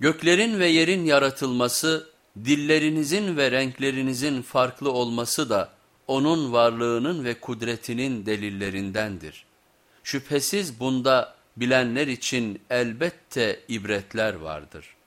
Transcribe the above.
Göklerin ve yerin yaratılması, dillerinizin ve renklerinizin farklı olması da onun varlığının ve kudretinin delillerindendir. Şüphesiz bunda bilenler için elbette ibretler vardır.''